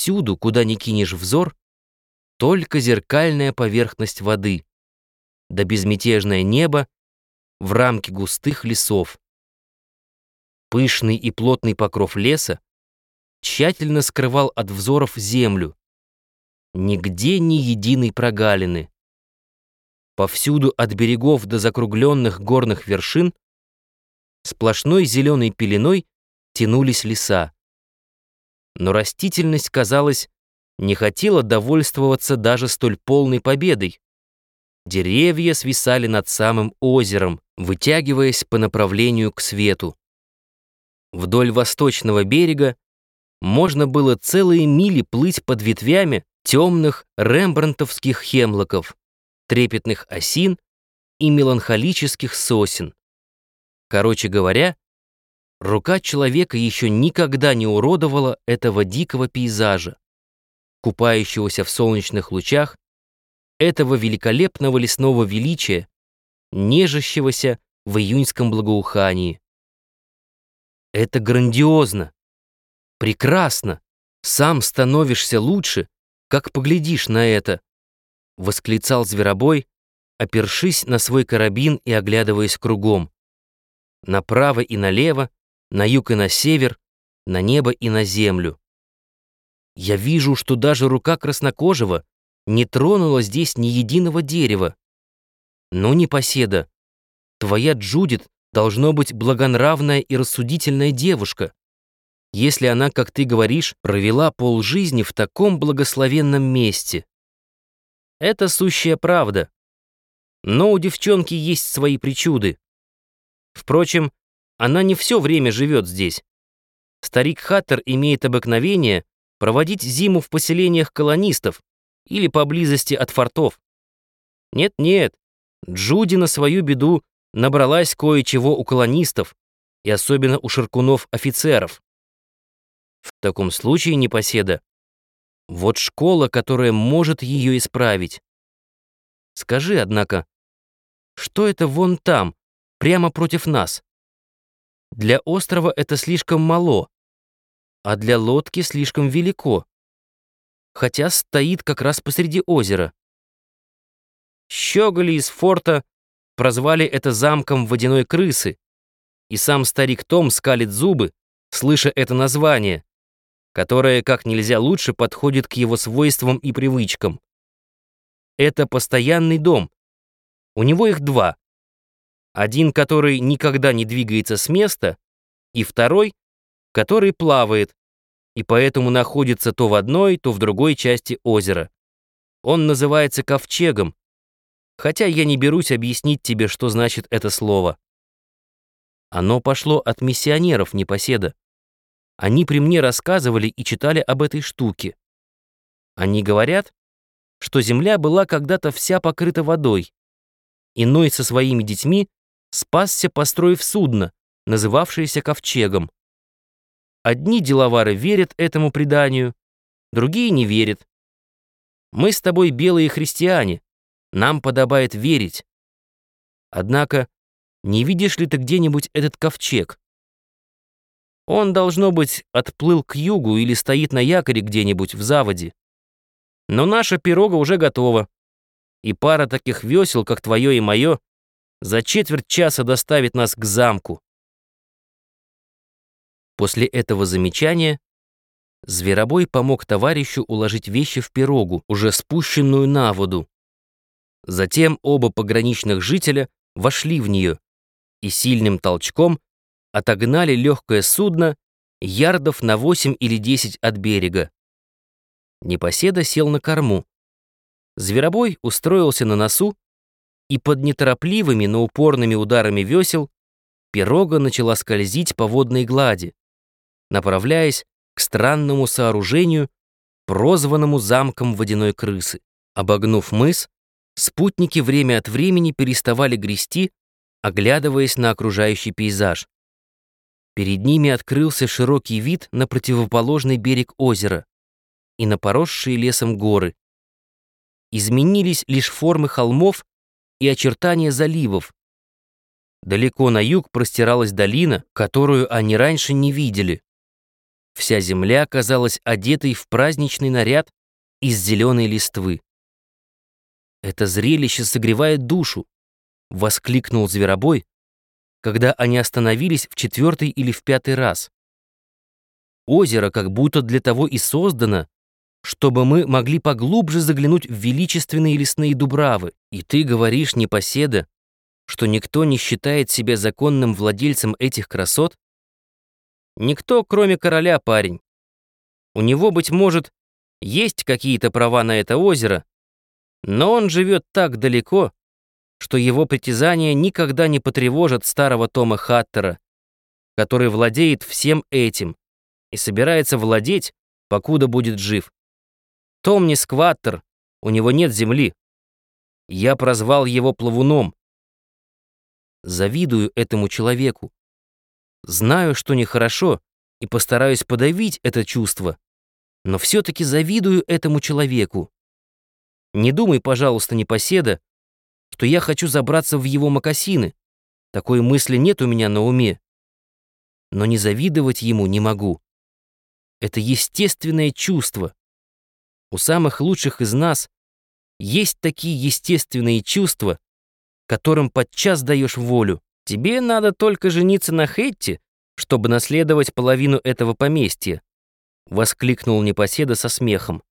всюду, куда ни кинешь взор, только зеркальная поверхность воды, да безмятежное небо в рамке густых лесов. Пышный и плотный покров леса тщательно скрывал от взоров землю. Нигде ни единой прогалины. Повсюду от берегов до закругленных горных вершин сплошной зеленой пеленой тянулись леса. Но растительность, казалось, не хотела довольствоваться даже столь полной победой. Деревья свисали над самым озером, вытягиваясь по направлению к свету. Вдоль восточного берега можно было целые мили плыть под ветвями темных рембрандтовских хемлоков, трепетных осин и меланхолических сосен. Короче говоря, рука человека еще никогда не уродовала этого дикого пейзажа, купающегося в солнечных лучах, этого великолепного лесного величия, нежащегося в июньском благоухании. Это грандиозно, прекрасно, сам становишься лучше, как поглядишь на это, восклицал зверобой, опершись на свой карабин и оглядываясь кругом. Направо и налево, на юг и на север, на небо и на землю. Я вижу, что даже рука краснокожего не тронула здесь ни единого дерева. Ну, непоседа, твоя Джудит должно быть благонравная и рассудительная девушка, если она, как ты говоришь, провела полжизни в таком благословенном месте. Это сущая правда. Но у девчонки есть свои причуды. Впрочем, она не все время живет здесь. Старик Хаттер имеет обыкновение проводить зиму в поселениях колонистов или поблизости от фортов. Нет-нет, Джуди на свою беду набралась кое-чего у колонистов, и особенно у ширкунов-офицеров. В таком случае, непоседа, вот школа, которая может ее исправить. Скажи, однако, что это вон там, прямо против нас? Для острова это слишком мало, а для лодки слишком велико, хотя стоит как раз посреди озера. Щеголи из форта прозвали это замком водяной крысы, и сам старик Том скалит зубы, слыша это название, которое как нельзя лучше подходит к его свойствам и привычкам. Это постоянный дом. У него их два. Один, который никогда не двигается с места, и второй, который плавает, и поэтому находится то в одной, то в другой части озера. Он называется ковчегом, хотя я не берусь объяснить тебе, что значит это слово. Оно пошло от миссионеров непоседа. Они при мне рассказывали и читали об этой штуке. Они говорят, что земля была когда-то вся покрыта водой. Иной со своими детьми спасся, построив судно, называвшееся ковчегом. Одни деловары верят этому преданию, другие не верят. Мы с тобой белые христиане, нам подобает верить. Однако, не видишь ли ты где-нибудь этот ковчег? Он, должно быть, отплыл к югу или стоит на якоре где-нибудь в заводе. Но наша пирога уже готова. И пара таких весел, как твое и мое, за четверть часа доставит нас к замку. После этого замечания Зверобой помог товарищу уложить вещи в пирогу, уже спущенную на воду. Затем оба пограничных жителя вошли в нее и сильным толчком отогнали легкое судно ярдов на 8 или 10 от берега. Непоседа сел на корму. Зверобой устроился на носу, и под неторопливыми, но упорными ударами весел пирога начала скользить по водной глади, направляясь к странному сооружению, прозванному замком водяной крысы. Обогнув мыс, Спутники время от времени переставали грести, оглядываясь на окружающий пейзаж. Перед ними открылся широкий вид на противоположный берег озера и на поросшие лесом горы. Изменились лишь формы холмов и очертания заливов. Далеко на юг простиралась долина, которую они раньше не видели. Вся земля казалась одетой в праздничный наряд из зеленой листвы. «Это зрелище согревает душу!» — воскликнул Зверобой, когда они остановились в четвертый или в пятый раз. «Озеро как будто для того и создано, чтобы мы могли поглубже заглянуть в величественные лесные дубравы. И ты говоришь, непоседа, что никто не считает себя законным владельцем этих красот? Никто, кроме короля, парень. У него, быть может, есть какие-то права на это озеро, но он живет так далеко, что его притязания никогда не потревожат старого Тома Хаттера, который владеет всем этим и собирается владеть, покуда будет жив. Том не скваттер, у него нет земли. Я прозвал его плавуном. Завидую этому человеку. Знаю, что нехорошо, и постараюсь подавить это чувство, но все-таки завидую этому человеку. Не думай, пожалуйста, непоседа, что я хочу забраться в его мокасины. Такой мысли нет у меня на уме. Но не завидовать ему не могу. Это естественное чувство. У самых лучших из нас есть такие естественные чувства, которым подчас даешь волю. Тебе надо только жениться на Хетти, чтобы наследовать половину этого поместья, воскликнул Непоседа со смехом.